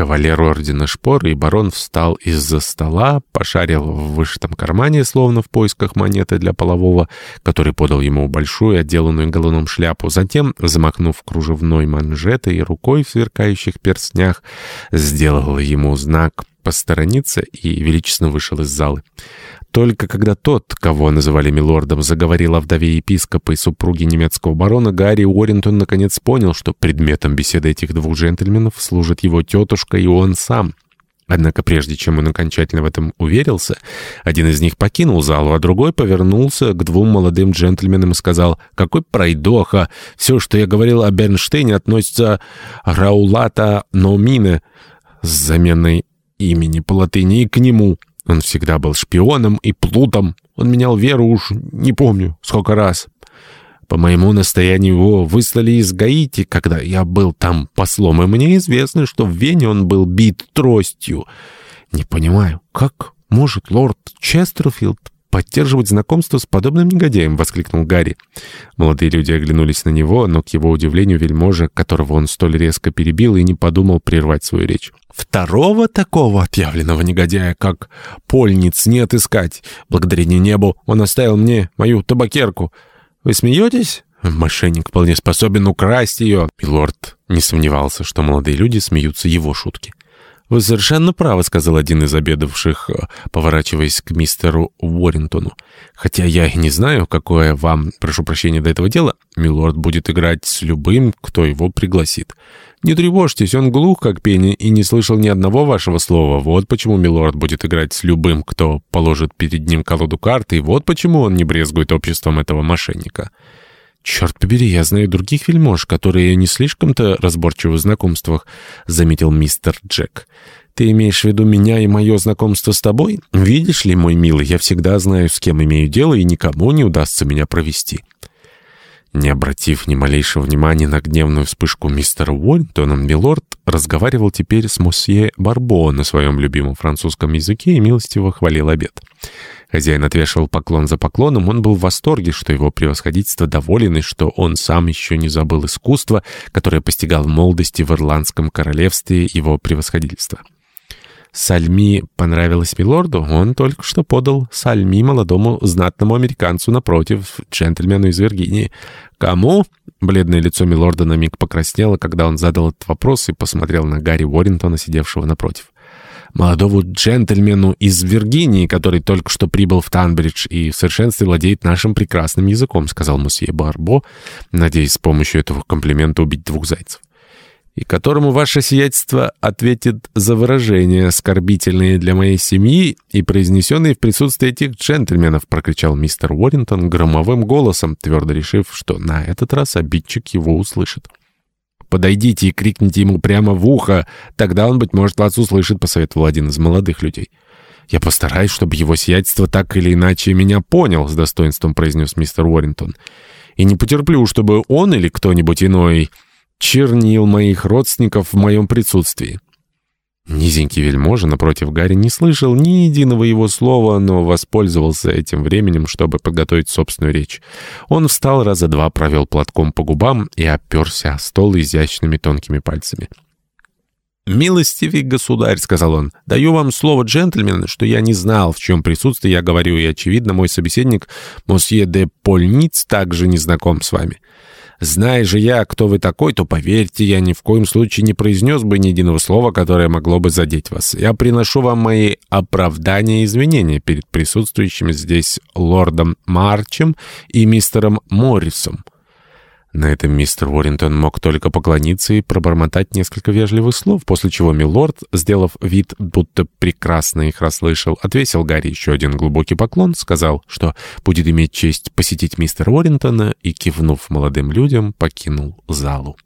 кавалер ордена шпоры, и барон встал из-за стола, пошарил в вышитом кармане, словно в поисках монеты для полового, который подал ему большую, отделанную головном шляпу. Затем, замахнув кружевной манжетой и рукой в сверкающих перстнях, сделал ему знак посторониться и величественно вышел из залы. Только когда тот, кого называли милордом, заговорил о вдове епископа и супруге немецкого барона, Гарри Уоррентон наконец понял, что предметом беседы этих двух джентльменов служит его тетушка и он сам. Однако прежде чем он окончательно в этом уверился, один из них покинул залу, а другой повернулся к двум молодым джентльменам и сказал, «Какой пройдоха! Все, что я говорил о Бернштейне, относится Раулата Номине с заменой имени по латыни и к нему». Он всегда был шпионом и плутом. Он менял веру уж не помню сколько раз. По моему настоянию его выслали из Гаити, когда я был там послом, и мне известно, что в Вене он был бит тростью. Не понимаю, как может лорд Честерфилд поддерживать знакомство с подобным негодяем?» — воскликнул Гарри. Молодые люди оглянулись на него, но, к его удивлению, вельможа, которого он столь резко перебил, и не подумал прервать свою речь. «Второго такого отъявленного негодяя, как Польниц, не отыскать. Благодарение небу он оставил мне мою табакерку. Вы смеетесь?» Мошенник вполне способен украсть ее. И лорд не сомневался, что молодые люди смеются его шутки. «Вы совершенно правы», — сказал один из обедавших, э, поворачиваясь к мистеру Уоррентону. «Хотя я и не знаю, какое вам, прошу прощения, до этого дела, милорд будет играть с любым, кто его пригласит. Не тревожьтесь, он глух, как пени, и не слышал ни одного вашего слова. Вот почему милорд будет играть с любым, кто положит перед ним колоду карты, и вот почему он не брезгует обществом этого мошенника». «Черт побери, я знаю других вельмож, которые не слишком-то разборчивы в знакомствах», — заметил мистер Джек. «Ты имеешь в виду меня и мое знакомство с тобой? Видишь ли, мой милый, я всегда знаю, с кем имею дело, и никому не удастся меня провести». Не обратив ни малейшего внимания на гневную вспышку мистера Уоррентона, милорд разговаривал теперь с мосье Барбо на своем любимом французском языке и милостиво хвалил обед. Хозяин отвешивал поклон за поклоном, он был в восторге, что его превосходительство доволен и что он сам еще не забыл искусство, которое постигал в молодости в Ирландском королевстве его превосходительства. Сальми понравилось милорду, он только что подал Сальми молодому знатному американцу напротив, джентльмену из Виргинии. «Кому?» Бледное лицо милорда на миг покраснело, когда он задал этот вопрос и посмотрел на Гарри Уоррентона, сидевшего напротив молодому джентльмену из Виргинии, который только что прибыл в Танбридж и в совершенстве владеет нашим прекрасным языком», — сказал мусье Барбо, надеясь с помощью этого комплимента убить двух зайцев и которому ваше сиятельство ответит за выражения, оскорбительные для моей семьи и произнесенные в присутствии этих джентльменов», — прокричал мистер Уоррингтон громовым голосом, твердо решив, что на этот раз обидчик его услышит. Подойдите и крикните ему прямо в ухо, тогда он, быть может, вас услышит», — посоветовал один из молодых людей. «Я постараюсь, чтобы его сиятельство так или иначе меня понял», — с достоинством произнес мистер Уоррингтон. «И не потерплю, чтобы он или кто-нибудь иной чернил моих родственников в моем присутствии». Низенький вельможа напротив Гарри не слышал ни единого его слова, но воспользовался этим временем, чтобы подготовить собственную речь. Он встал раза два, провел платком по губам и оперся о стол изящными тонкими пальцами. «Милостивый государь», — сказал он, — «даю вам слово джентльмена, что я не знал, в чем присутствие я говорю, и, очевидно, мой собеседник, мосье де Польниц, также не знаком с вами». Зная же я, кто вы такой, то, поверьте, я ни в коем случае не произнес бы ни единого слова, которое могло бы задеть вас. Я приношу вам мои оправдания и извинения перед присутствующими здесь лордом Марчем и мистером Моррисом. На этом мистер Уоррингтон мог только поклониться и пробормотать несколько вежливых слов, после чего милорд, сделав вид, будто прекрасно их расслышал, отвесил Гарри еще один глубокий поклон, сказал, что будет иметь честь посетить мистера Уоррингтона и, кивнув молодым людям, покинул залу.